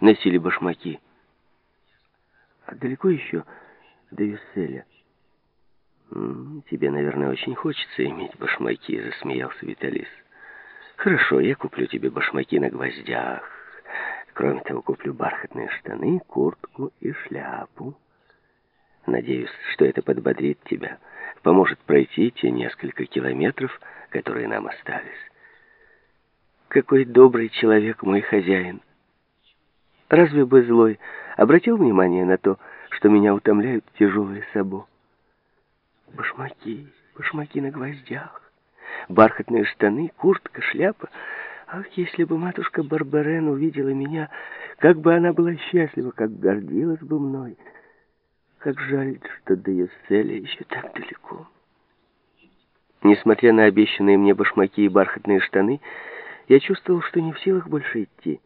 носили башмаки. А далеко еще до Веселя? «Тебе, наверное, очень хочется иметь башмаки», — засмеялся Виталис. «Хорошо, я куплю тебе башмаки на гвоздях. Кроме того, куплю бархатные штаны, куртку и шляпу. Надеюсь, что это подбодрит тебя, поможет пройти те несколько километров, которые нам остались. Какой добрый человек мой хозяин! Разве бы злой обратил внимание на то, что меня утомляют тяжелые сабо? Башмаки, башмаки на гвоздях, бархатные штаны, куртка, шляпа. Ах, если бы матушка Барбарен увидела меня, как бы она была счастлива, как гордилась бы мной. Как жаль, что до Юсселя еще так далеко. Несмотря на обещанные мне башмаки и бархатные штаны, я чувствовал, что не в силах больше идти.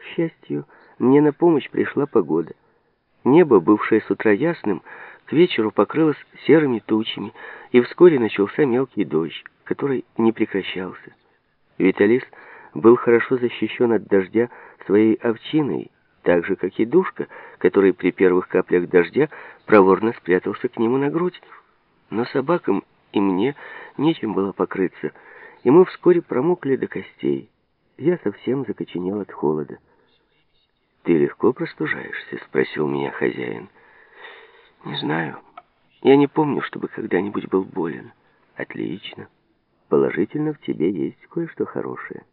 К счастью, мне на помощь пришла погода. Небо, бывшее с утра ясным, к вечеру покрылось серыми тучами, и вскоре начался мелкий дождь, который не прекращался. Виталис был хорошо защищен от дождя своей овчиной, так же, как и Душка, который при первых каплях дождя проворно спрятался к нему на грудь. Но собакам и мне нечем было покрыться, и мы вскоре промокли до костей. Я совсем закоченел от холода. «Ты легко простужаешься?» — спросил меня хозяин. Не знаю. Я не помню, чтобы когда-нибудь был болен. Отлично. Положительно в тебе есть кое-что хорошее.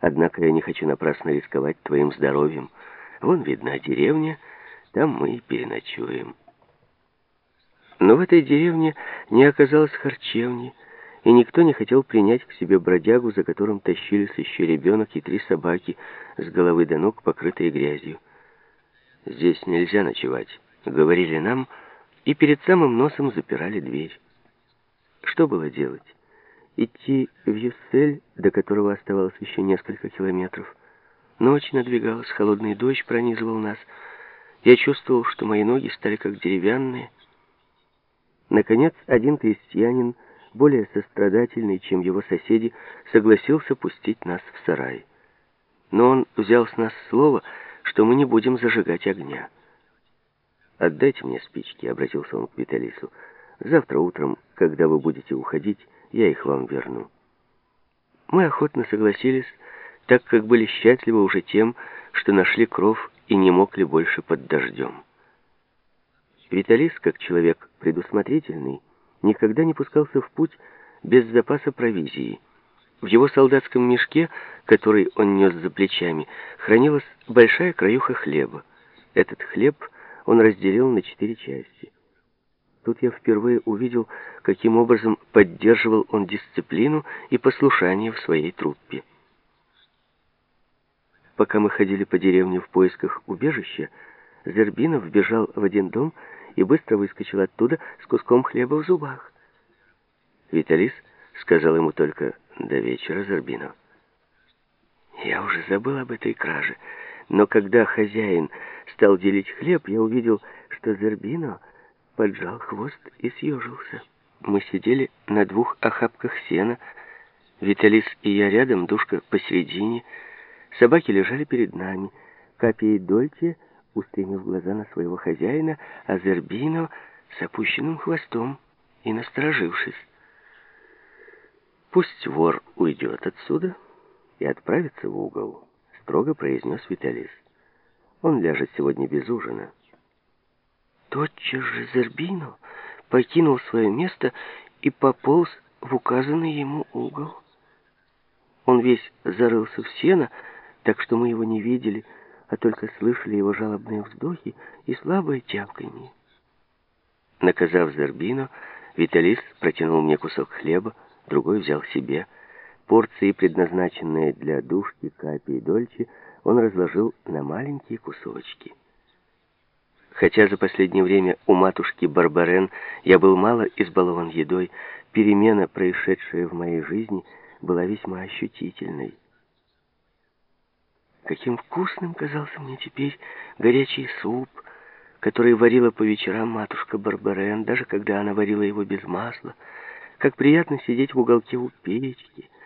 Однако я не хочу напрасно рисковать твоим здоровьем. Вон видна деревня, там мы и переночуем. Но в этой деревне не оказалось харчевни, и никто не хотел принять к себе бродягу, за которым тащились еще ребенок и три собаки, с головы до ног покрытые грязью. Здесь нельзя ночевать говорили нам, и перед самым носом запирали дверь. Что было делать? Идти в Юссель, до которого оставалось еще несколько километров. Ночь надвигалась, холодный дождь пронизывал нас. Я чувствовал, что мои ноги стали как деревянные. Наконец, один крестьянин, более сострадательный, чем его соседи, согласился пустить нас в сарай. Но он взял с нас слово, что мы не будем зажигать огня. «Отдайте мне спички», — обратился он к Виталису. «Завтра утром, когда вы будете уходить, я их вам верну». Мы охотно согласились, так как были счастливы уже тем, что нашли кров и не мокли больше под дождем. Виталис, как человек предусмотрительный, никогда не пускался в путь без запаса провизии. В его солдатском мешке, который он нес за плечами, хранилась большая краюха хлеба. Этот хлеб — он разделил на четыре части. Тут я впервые увидел, каким образом поддерживал он дисциплину и послушание в своей труппе. Пока мы ходили по деревне в поисках убежища, Зербинов вбежал в один дом и быстро выскочил оттуда с куском хлеба в зубах. Виталис сказал ему только «До вечера, Зербинов». Я уже забыл об этой краже, но когда хозяин стал делить хлеб, я увидел, что Зербино поджал хвост и съежился. Мы сидели на двух охапках сена, Виталис и я рядом, Душка посередине. Собаки лежали перед нами. Капи и Дольте, устремив глаза на своего хозяина, а Зербино с опущенным хвостом и насторожившись. «Пусть вор уйдет отсюда и отправится в угол», — строго произнес Виталис. Он ляжет сегодня без ужина. Тотчас же Зербино покинул свое место и пополз в указанный ему угол. Он весь зарылся в сено, так что мы его не видели, а только слышали его жалобные вздохи и слабое тявканье. Наказав Зербино, Виталис протянул мне кусок хлеба, другой взял себе. Порции, предназначенные для душки, капи и дольче, он разложил на маленькие кусочки. Хотя за последнее время у матушки Барбарен я был мало избалован едой, перемена, происшедшая в моей жизни, была весьма ощутительной. Каким вкусным казался мне теперь горячий суп, который варила по вечерам матушка Барбарен, даже когда она варила его без масла. Как приятно сидеть в уголке у печки —